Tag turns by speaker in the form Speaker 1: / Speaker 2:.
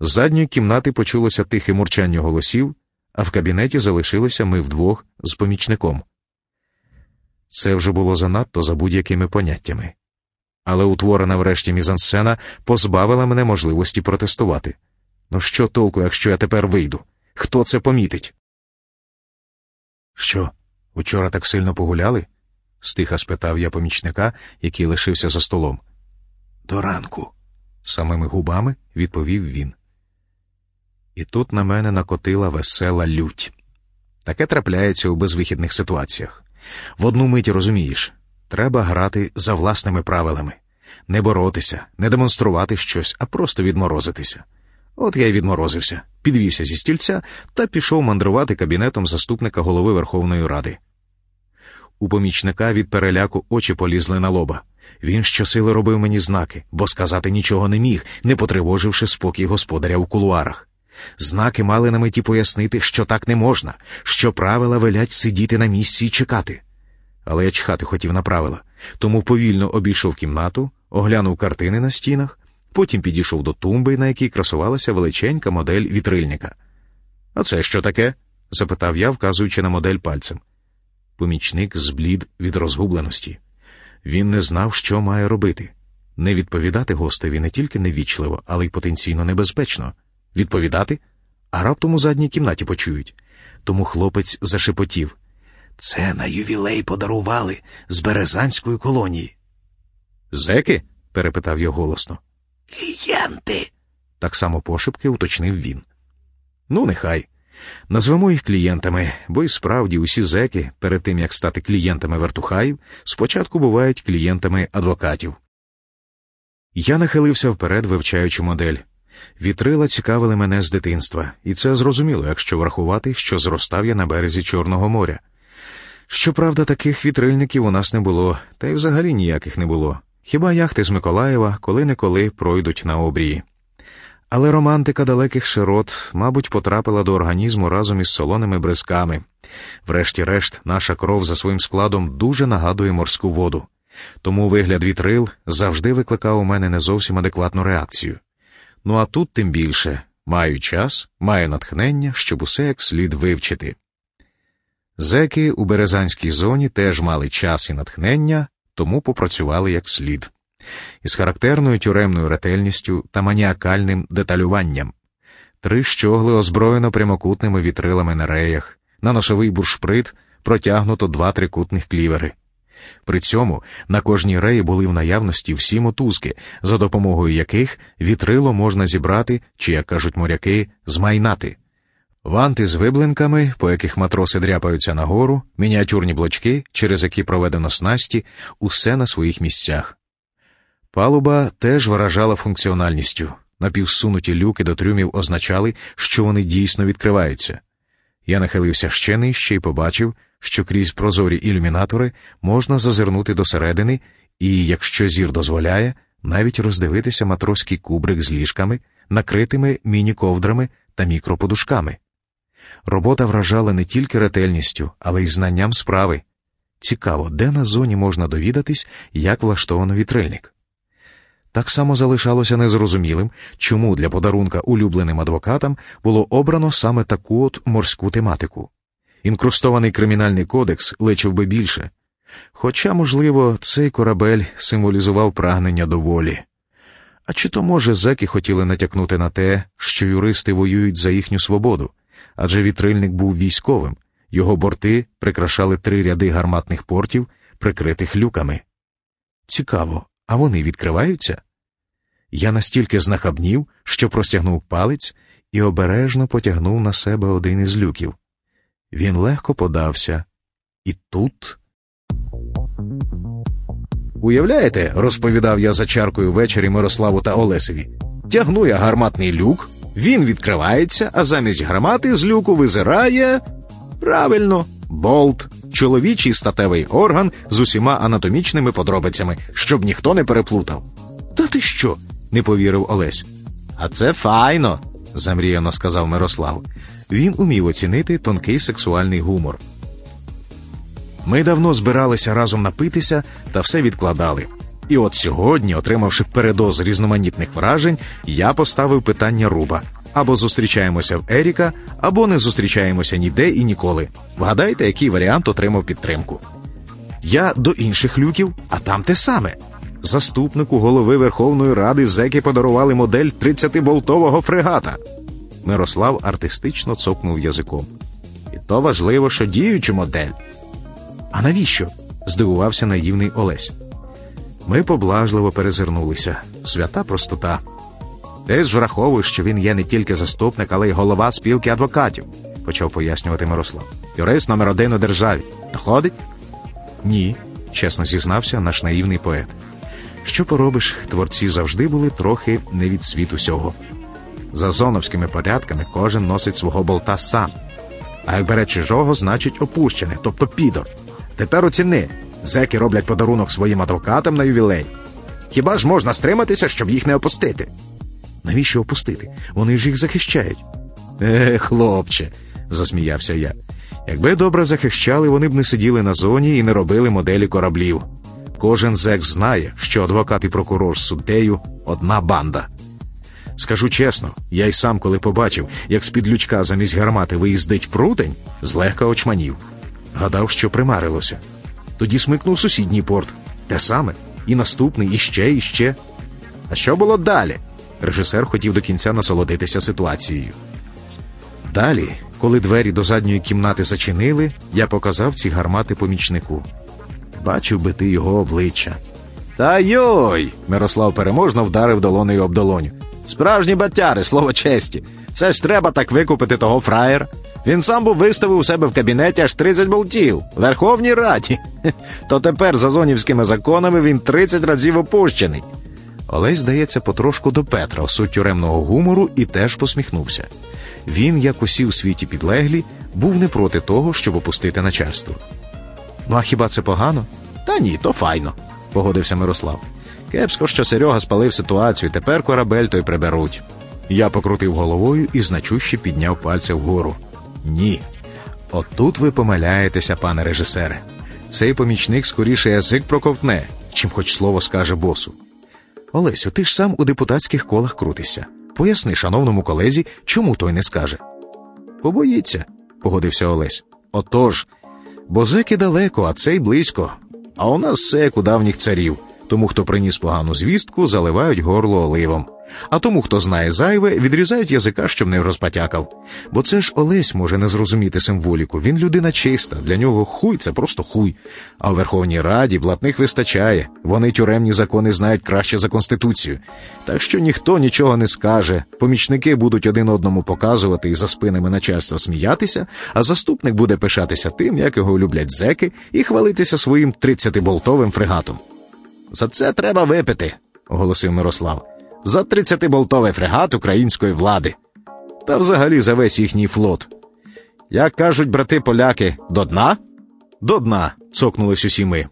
Speaker 1: З задньої кімнати почулося тихе мурчання голосів, а в кабінеті залишилися ми вдвох з помічником. Це вже було занадто за будь-якими поняттями. Але утворена врешті мізансцена позбавила мене можливості протестувати. Ну що толку, якщо я тепер вийду? Хто це помітить? Що, учора так сильно погуляли? стиха спитав я помічника, який лишився за столом. До ранку, самими губами відповів він. І тут на мене накотила весела лють. Таке трапляється у безвихідних ситуаціях. В одну мить розумієш, треба грати за власними правилами, не боротися, не демонструвати щось, а просто відморозитися. От я й відморозився, підвівся зі стільця та пішов мандрувати кабінетом заступника голови Верховної Ради. У помічника від переляку очі полізли на лоба. Він щосили робив мені знаки, бо сказати нічого не міг, не потривоживши спокій господаря у кулуарах. Знаки мали на меті пояснити, що так не можна, що правила велять сидіти на місці і чекати. Але я чхати хотів на правила, тому повільно обійшов кімнату, оглянув картини на стінах, потім підійшов до тумби, на якій красувалася величенька модель вітрильника. А це що таке? запитав я, вказуючи на модель пальцем. Помічник зблід від розгубленості. Він не знав, що має робити. Не відповідати гостеві не тільки невічливо, але й потенційно небезпечно. Відповідати? А раптом у задній кімнаті почують. Тому хлопець зашепотів. Це на ювілей подарували з березанської колонії. Зеки? перепитав я голосно. Клієнти. так само пошепки уточнив він. Ну, нехай. Назвемо їх клієнтами, бо й справді усі зеки, перед тим як стати клієнтами вертухаїв, спочатку бувають клієнтами адвокатів. Я нахилився вперед, вивчаючи модель. Вітрила цікавили мене з дитинства, і це зрозуміло, якщо врахувати, що зростав я на березі Чорного моря. Щоправда, таких вітрильників у нас не було, та й взагалі ніяких не було. Хіба яхти з Миколаєва коли неколи пройдуть на обрії. Але романтика далеких широт, мабуть, потрапила до організму разом із солоними бризками. Врешті-решт, наша кров за своїм складом дуже нагадує морську воду. Тому вигляд вітрил завжди викликав у мене не зовсім адекватну реакцію. Ну а тут тим більше маю час, маю натхнення, щоб усе як слід вивчити. Зеки у березанській зоні теж мали час і натхнення, тому попрацювали як слід із характерною тюремною ретельністю та маніакальним деталюванням, три щогли озброєно прямокутними вітрилами на реях, на носовий буршприт протягнуто два трикутних клівери. При цьому на кожній реї були в наявності всі мотузки, за допомогою яких вітрило можна зібрати чи, як кажуть моряки, змайнати. Ванти з виблинками, по яких матроси дряпаються нагору, мініатюрні блочки, через які проведено снасті, усе на своїх місцях. Палуба теж виражала функціональністю. Напівсунуті люки до трюмів означали, що вони дійсно відкриваються. Я нахилився ще нижче і побачив, що крізь прозорі ілюмінатори можна зазирнути досередини і, якщо зір дозволяє, навіть роздивитися матроський кубрик з ліжками, накритими міні-ковдрами та мікроподушками. Робота вражала не тільки ретельністю, але й знанням справи. Цікаво, де на зоні можна довідатись, як влаштовано вітрильник. Так само залишалося незрозумілим, чому для подарунка улюбленим адвокатам було обрано саме таку от морську тематику. Інкрустований кримінальний кодекс лечив би більше. Хоча, можливо, цей корабель символізував прагнення до волі. А чи то, може, зеки хотіли натякнути на те, що юристи воюють за їхню свободу, адже вітрильник був військовим, його борти прикрашали три ряди гарматних портів, прикритих люками. Цікаво, а вони відкриваються? Я настільки знахабнів, що простягнув палець і обережно потягнув на себе один із люків. Він легко подався, і тут. Уявляєте, розповідав я за чаркою ввечері Мирославу та Олесеві. Тягну я гарматний люк, він відкривається, а замість гармати з люку визирає. Правильно, болт, чоловічий статевий орган з усіма анатомічними подробицями, щоб ніхто не переплутав. Та ти що? не повірив Олесь. А це файно, замріяно сказав Мирослав. Він умів оцінити тонкий сексуальний гумор. Ми давно збиралися разом напитися та все відкладали. І от сьогодні, отримавши передоз різноманітних вражень, я поставив питання Руба. Або зустрічаємося в Еріка, або не зустрічаємося ніде і ніколи. Вгадайте, який варіант отримав підтримку. Я до інших люків, а там те саме. Заступнику голови Верховної Ради зеки подарували модель 30-болтового фрегата. Мирослав артистично цокнув язиком. І то важливо, що діючу модель. А навіщо? здивувався наївний Олесь. Ми поблажливо перезирнулися. Свята простота. Ти ж враховуєш, що він є не тільки заступник, але й голова спілки адвокатів, почав пояснювати Мирослав. Юрист номер один у державі. Доходить? Ні, чесно зізнався наш наївний поет. Що поробиш, творці завжди були трохи не від світу сього. За зоновськими порядками кожен носить свого болта сам. А як бере чужого, значить опущене, тобто підор. Тепер оціни, зеки роблять подарунок своїм адвокатам на ювілей. Хіба ж можна стриматися, щоб їх не опустити? Навіщо опустити? Вони ж їх захищають. Е, хлопче, засміявся я. Якби добре захищали, вони б не сиділи на зоні і не робили моделі кораблів. Кожен зек знає, що адвокат і прокурор з суддею одна банда. Скажу чесно, я й сам, коли побачив, як з-під лючка замість гармати виїздить прутень, злегка очманів. Гадав, що примарилося. Тоді смикнув сусідній порт. Те саме, і наступний, і ще, і ще. А що було далі? Режисер хотів до кінця насолодитися ситуацією. Далі, коли двері до задньої кімнати зачинили, я показав ці гармати помічнику. Бачив би ти його обличчя. Та йой! Мирослав переможно вдарив долонею об долоню. Справжні батяри, слово честі. Це ж треба так викупити того фраєра. Він сам був виставив у себе в кабінеті аж 30 болтів. Верховній Раді. То тепер за зонівськими законами він 30 разів опущений. Олесь, здається, потрошку до Петра в суть тюремного гумору і теж посміхнувся. Він, як усі у світі підлеглі, був не проти того, щоб опустити начальство. Ну а хіба це погано? Та ні, то файно, погодився Мирослав. Кепсько, що Серега спалив ситуацію, тепер корабель той приберуть. Я покрутив головою і значуще підняв пальця вгору. Ні. Отут ви помиляєтеся, пане режисере. Цей помічник скоріше язик проковтне, чим хоч слово скаже босу. Олесю, ти ж сам у депутатських колах крутишся. Поясни, шановному колезі, чому той не скаже. Побоїться, погодився Олесь. Отож, бо зеки далеко, а цей близько. А у нас все як у давніх царів. Тому, хто приніс погану звістку, заливають горло оливом. А тому, хто знає зайве, відрізають язика, щоб не розпатякав. Бо це ж Олесь може не зрозуміти символіку. Він людина чиста, для нього хуй це просто хуй. А у Верховній Раді блатних вистачає. Вони тюремні закони знають краще за Конституцію. Так що ніхто нічого не скаже. Помічники будуть один одному показувати і за спинами начальства сміятися, а заступник буде пишатися тим, як його люблять зеки, і хвалитися своїм 30-болтовим фрегатом. За це треба випити, оголосив Мирослав. За 30-болтовий фрегат української влади. Та взагалі за весь їхній флот. Як кажуть брати поляки, до дна? До дна, цокнулись усі ми.